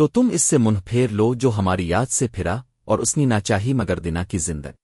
تو تم اس سے منہ پھیر لو جو ہماری یاد سے پھرا اور اس نے نہ چاہی مگر دینا کی زندگ